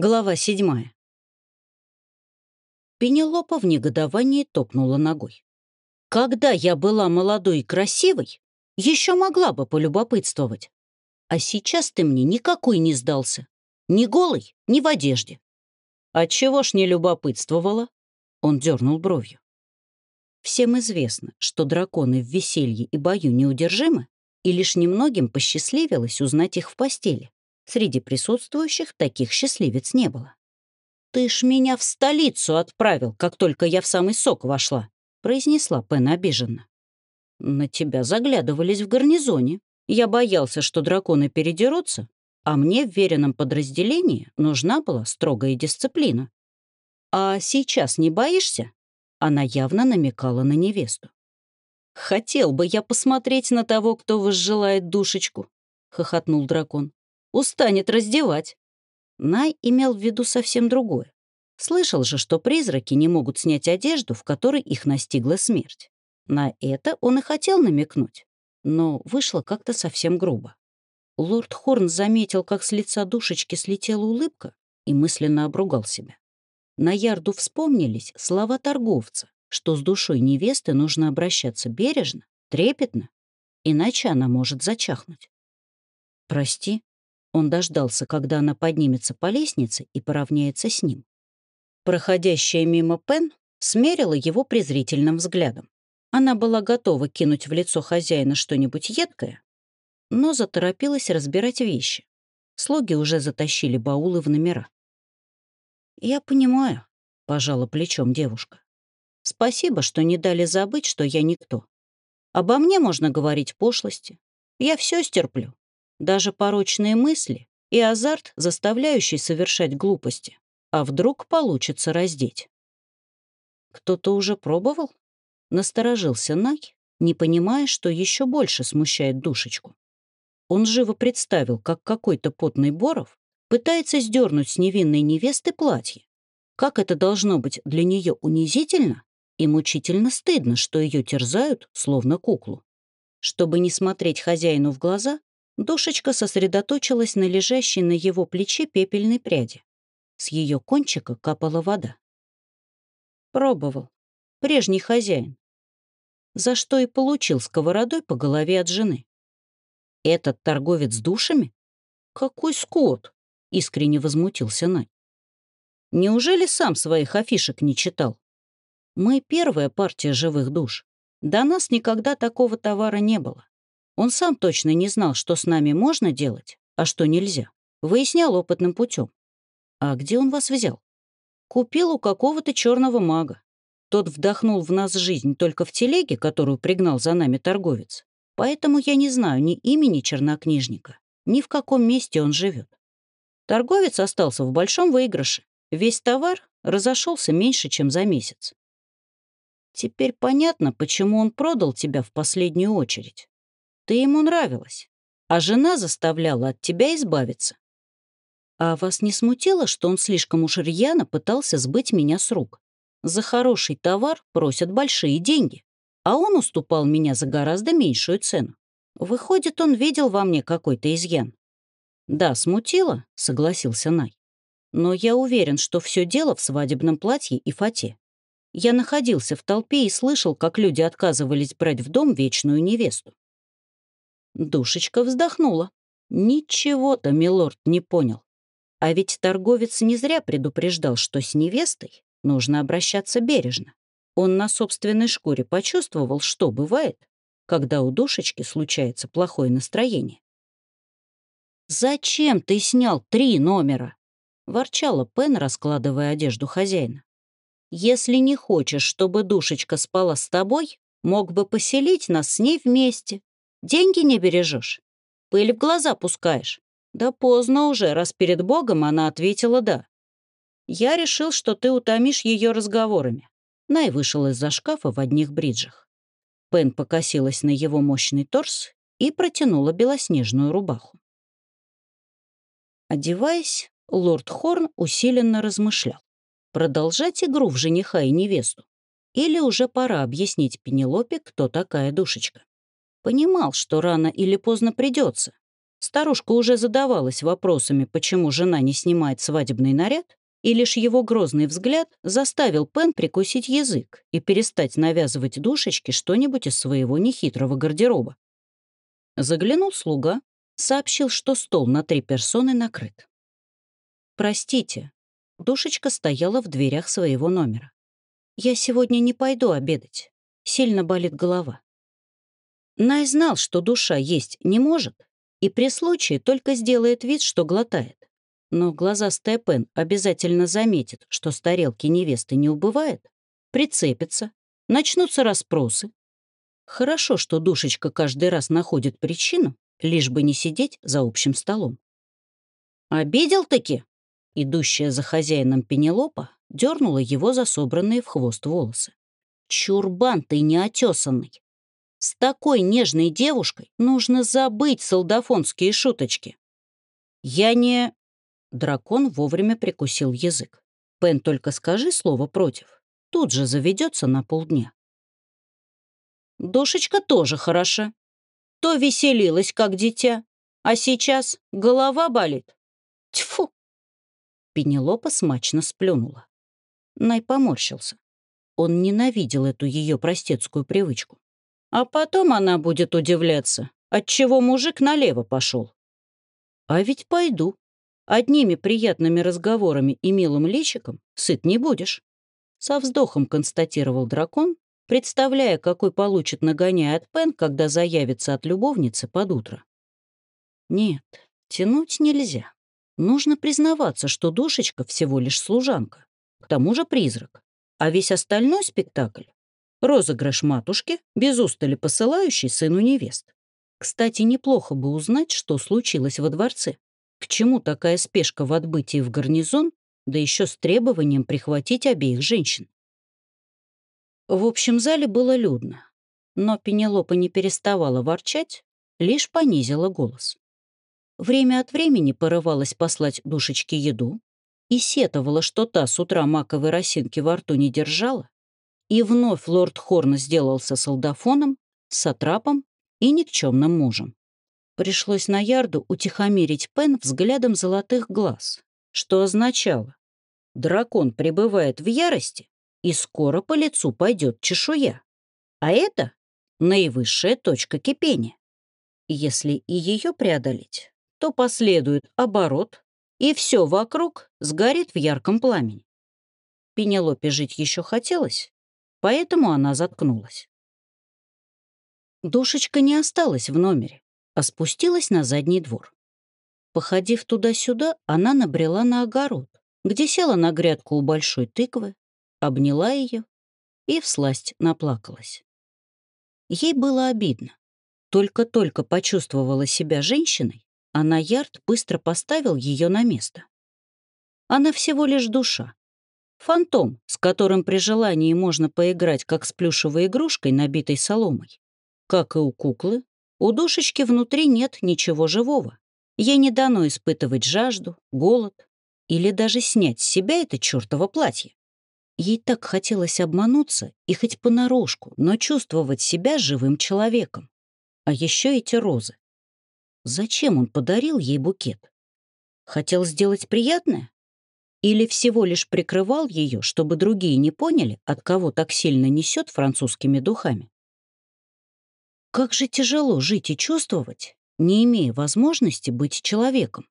Глава седьмая. Пенелопа в негодовании топнула ногой. «Когда я была молодой и красивой, еще могла бы полюбопытствовать. А сейчас ты мне никакой не сдался. Ни голый, ни в одежде». «Отчего ж не любопытствовала?» Он дернул бровью. Всем известно, что драконы в веселье и бою неудержимы, и лишь немногим посчастливилось узнать их в постели. Среди присутствующих таких счастливец не было. «Ты ж меня в столицу отправил, как только я в самый сок вошла», — произнесла Пен обиженно. «На тебя заглядывались в гарнизоне. Я боялся, что драконы передерутся, а мне в веренном подразделении нужна была строгая дисциплина. А сейчас не боишься?» Она явно намекала на невесту. «Хотел бы я посмотреть на того, кто возжелает душечку», — хохотнул дракон устанет раздевать. Най имел в виду совсем другое. Слышал же, что призраки не могут снять одежду, в которой их настигла смерть. На это он и хотел намекнуть, но вышло как-то совсем грубо. Лорд Хорн заметил, как с лица душечки слетела улыбка и мысленно обругал себя. На ярду вспомнились слова торговца, что с душой невесты нужно обращаться бережно, трепетно, иначе она может зачахнуть. «Прости», он дождался, когда она поднимется по лестнице и поравняется с ним. Проходящая мимо Пен смерила его презрительным взглядом. Она была готова кинуть в лицо хозяина что-нибудь едкое, но заторопилась разбирать вещи. Слуги уже затащили баулы в номера. «Я понимаю», — пожала плечом девушка. «Спасибо, что не дали забыть, что я никто. Обо мне можно говорить пошлости. Я все стерплю даже порочные мысли и азарт, заставляющий совершать глупости. А вдруг получится раздеть? Кто-то уже пробовал? Насторожился Най, не понимая, что еще больше смущает душечку. Он живо представил, как какой-то потный Боров пытается сдернуть с невинной невесты платье. Как это должно быть для нее унизительно и мучительно стыдно, что ее терзают, словно куклу. Чтобы не смотреть хозяину в глаза, Душечка сосредоточилась на лежащей на его плече пепельной пряди. С ее кончика капала вода. Пробовал. Прежний хозяин. За что и получил сковородой по голове от жены. Этот торговец душами? Какой скот! Искренне возмутился Надь. Неужели сам своих афишек не читал? Мы первая партия живых душ. До нас никогда такого товара не было. Он сам точно не знал, что с нами можно делать, а что нельзя. Выяснял опытным путем. А где он вас взял? Купил у какого-то черного мага. Тот вдохнул в нас жизнь только в телеге, которую пригнал за нами торговец. Поэтому я не знаю ни имени чернокнижника, ни в каком месте он живет. Торговец остался в большом выигрыше. Весь товар разошелся меньше, чем за месяц. Теперь понятно, почему он продал тебя в последнюю очередь. Ты ему нравилась, а жена заставляла от тебя избавиться. А вас не смутило, что он слишком уж рьяно пытался сбыть меня с рук? За хороший товар просят большие деньги, а он уступал меня за гораздо меньшую цену. Выходит, он видел во мне какой-то изъян. «Да, смутило», — согласился Най. «Но я уверен, что все дело в свадебном платье и фате. Я находился в толпе и слышал, как люди отказывались брать в дом вечную невесту. Душечка вздохнула. Ничего-то милорд не понял. А ведь торговец не зря предупреждал, что с невестой нужно обращаться бережно. Он на собственной шкуре почувствовал, что бывает, когда у душечки случается плохое настроение. «Зачем ты снял три номера?» — ворчала Пен, раскладывая одежду хозяина. «Если не хочешь, чтобы душечка спала с тобой, мог бы поселить нас с ней вместе. Деньги не бережешь? Пыль в глаза пускаешь? Да поздно уже, раз перед Богом она ответила «да». Я решил, что ты утомишь ее разговорами. Най вышел из-за шкафа в одних бриджах. Пен покосилась на его мощный торс и протянула белоснежную рубаху. Одеваясь, лорд Хорн усиленно размышлял. Продолжать игру в жениха и невесту? Или уже пора объяснить Пенелопе, кто такая душечка? Понимал, что рано или поздно придется. Старушка уже задавалась вопросами, почему жена не снимает свадебный наряд, и лишь его грозный взгляд заставил Пен прикусить язык и перестать навязывать душечке что-нибудь из своего нехитрого гардероба. Заглянул слуга, сообщил, что стол на три персоны накрыт. «Простите», — душечка стояла в дверях своего номера. «Я сегодня не пойду обедать. Сильно болит голова». Най знал, что душа есть не может, и при случае только сделает вид, что глотает. Но глаза Степен обязательно заметит, что с тарелки невесты не убывает, прицепится, начнутся расспросы. Хорошо, что душечка каждый раз находит причину, лишь бы не сидеть за общим столом. «Обидел-таки?» Идущая за хозяином Пенелопа дернула его за собранные в хвост волосы. «Чурбан ты неотесанный! С такой нежной девушкой нужно забыть солдафонские шуточки!» «Я не...» Дракон вовремя прикусил язык. Пен только скажи слово против. Тут же заведется на полдня. Душечка тоже хороша. То веселилась, как дитя, а сейчас голова болит. Тьфу! Пенелопа смачно сплюнула. Най поморщился. Он ненавидел эту ее простецкую привычку. А потом она будет удивляться, отчего мужик налево пошел. А ведь пойду, Одними приятными разговорами и милым личиком сыт не будешь. Со вздохом констатировал дракон, представляя, какой получит нагоняя от Пен, когда заявится от любовницы под утро. Нет, тянуть нельзя. Нужно признаваться, что душечка всего лишь служанка, к тому же призрак. А весь остальной спектакль — розыгрыш матушки, без устали посылающий сыну невест. Кстати, неплохо бы узнать, что случилось во дворце. К чему такая спешка в отбытии в гарнизон, да еще с требованием прихватить обеих женщин? В общем зале было людно, но Пенелопа не переставала ворчать, лишь понизила голос. Время от времени порывалась послать душечке еду и сетовала, что та с утра маковой росинки во рту не держала, и вновь лорд Хорн сделался солдафоном, сатрапом и никчемным мужем. Пришлось на ярду утихомирить Пен взглядом золотых глаз, что означало, дракон пребывает в ярости, и скоро по лицу пойдет чешуя. А это наивысшая точка кипения. Если и ее преодолеть, то последует оборот, и все вокруг сгорит в ярком пламени. Пенелопе жить еще хотелось, поэтому она заткнулась. Душечка не осталась в номере а спустилась на задний двор. Походив туда-сюда, она набрела на огород, где села на грядку у большой тыквы, обняла ее и всласть наплакалась. Ей было обидно. Только-только почувствовала себя женщиной, а Наярд быстро поставил ее на место. Она всего лишь душа. Фантом, с которым при желании можно поиграть как с плюшевой игрушкой, набитой соломой. Как и у куклы, у душечки внутри нет ничего живого. Ей не дано испытывать жажду, голод или даже снять с себя это чертово платье. Ей так хотелось обмануться и хоть понарошку, но чувствовать себя живым человеком. А еще эти розы. Зачем он подарил ей букет? Хотел сделать приятное? Или всего лишь прикрывал ее, чтобы другие не поняли, от кого так сильно несет французскими духами? Как же тяжело жить и чувствовать, не имея возможности быть человеком.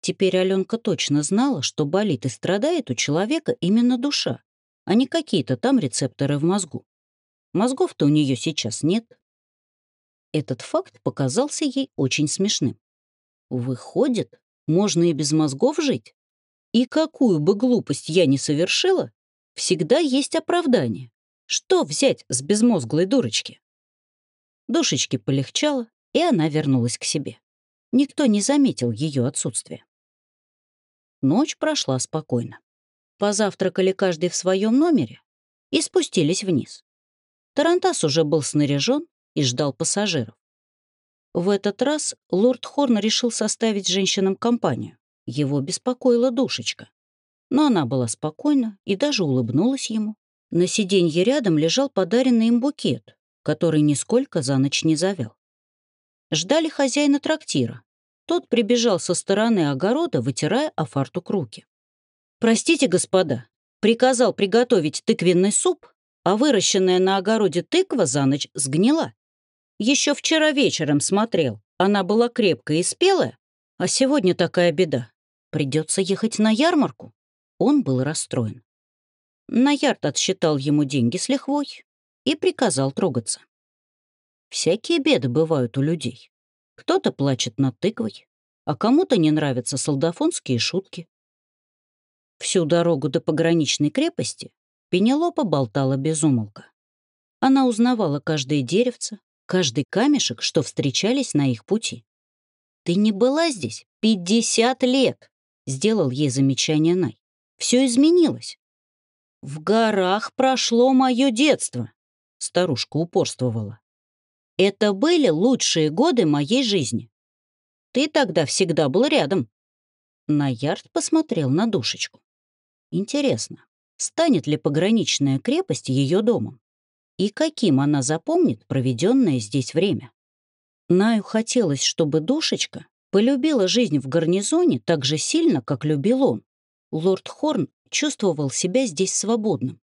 Теперь Аленка точно знала, что болит и страдает у человека именно душа, а не какие-то там рецепторы в мозгу. Мозгов-то у нее сейчас нет. Этот факт показался ей очень смешным. Выходит, можно и без мозгов жить? И какую бы глупость я ни совершила, всегда есть оправдание. Что взять с безмозглой дурочки? Душечке полегчало, и она вернулась к себе. Никто не заметил ее отсутствия. Ночь прошла спокойно. Позавтракали каждый в своем номере и спустились вниз. Тарантас уже был снаряжен и ждал пассажиров. В этот раз лорд Хорн решил составить женщинам компанию. Его беспокоила душечка. Но она была спокойна и даже улыбнулась ему. На сиденье рядом лежал подаренный им букет, который нисколько за ночь не завял. Ждали хозяина трактира, Тот прибежал со стороны огорода, вытирая о фартук руки. «Простите, господа, приказал приготовить тыквенный суп, а выращенная на огороде тыква за ночь сгнила. Еще вчера вечером смотрел, она была крепкая и спелая, а сегодня такая беда. Придется ехать на ярмарку». Он был расстроен. Наярд отсчитал ему деньги с лихвой и приказал трогаться. Всякие беды бывают у людей. Кто-то плачет над тыквой, а кому-то не нравятся солдафонские шутки. Всю дорогу до пограничной крепости Пенелопа болтала без умолка. Она узнавала каждое деревце, каждый камешек, что встречались на их пути. «Ты не была здесь 50 лет!» — сделал ей замечание Най. «Все изменилось. «В горах прошло мое детство», — старушка упорствовала. «Это были лучшие годы моей жизни. Ты тогда всегда был рядом». Наярд посмотрел на душечку. Интересно, станет ли пограничная крепость ее домом? И каким она запомнит проведенное здесь время? Наю хотелось, чтобы душечка полюбила жизнь в гарнизоне так же сильно, как любил он. Лорд Хорн чувствовал себя здесь свободным.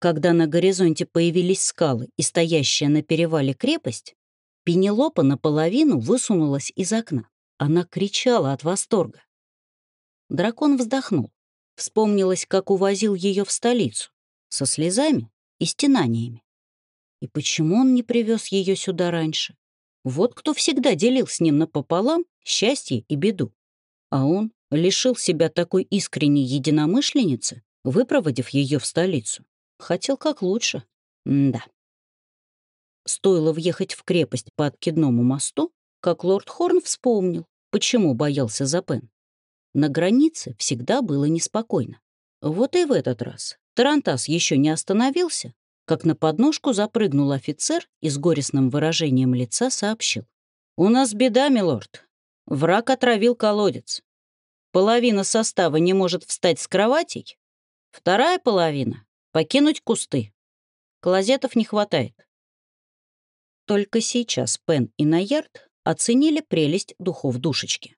Когда на горизонте появились скалы и стоящая на перевале крепость, Пенелопа наполовину высунулась из окна. Она кричала от восторга. Дракон вздохнул. Вспомнилось, как увозил ее в столицу, со слезами и стенаниями. И почему он не привез ее сюда раньше? Вот кто всегда делил с ним напополам счастье и беду. А он лишил себя такой искренней единомышленницы, выпроводив ее в столицу. Хотел как лучше. М да. Стоило въехать в крепость по откидному мосту, как лорд Хорн вспомнил, почему боялся за Пен. На границе всегда было неспокойно. Вот и в этот раз Тарантас еще не остановился, как на подножку запрыгнул офицер и с горестным выражением лица сообщил. «У нас беда, милорд. Враг отравил колодец. Половина состава не может встать с кроватей, вторая половина — покинуть кусты. Клозетов не хватает. Только сейчас Пен и Наярд оценили прелесть духов душечки.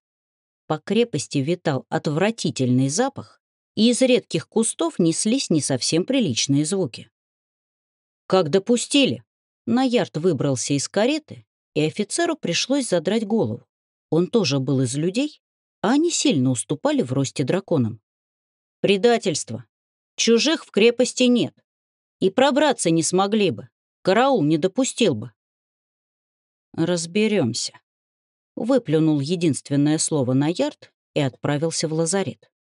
По крепости витал отвратительный запах, и из редких кустов неслись не совсем приличные звуки. «Как допустили?» Наярд выбрался из кареты, и офицеру пришлось задрать голову. Он тоже был из людей, а они сильно уступали в росте драконам. Предательство. Чужих в крепости нет. И пробраться не смогли бы. Караул не допустил бы. Разберемся. Выплюнул единственное слово на ярд и отправился в лазарет.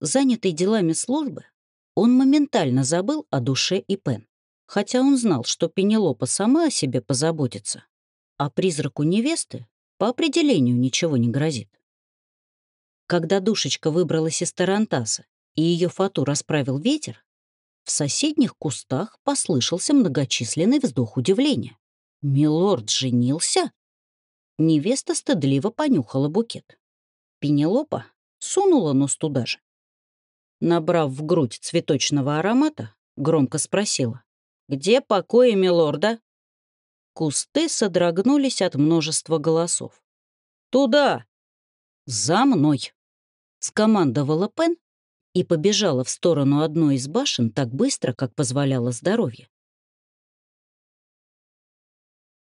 Занятый делами службы, он моментально забыл о душе и Пен, хотя он знал, что Пенелопа сама о себе позаботится, а призраку невесты по определению ничего не грозит. Когда душечка выбралась из Тарантаса и ее фату расправил ветер, в соседних кустах послышался многочисленный вздох удивления. «Милорд женился?» Невеста стыдливо понюхала букет. Пенелопа сунула нос туда же. Набрав в грудь цветочного аромата, громко спросила. «Где покои милорда?» Кусты содрогнулись от множества голосов. «Туда!» «За мной!» — скомандовала Пен и побежала в сторону одной из башен так быстро, как позволяло здоровье.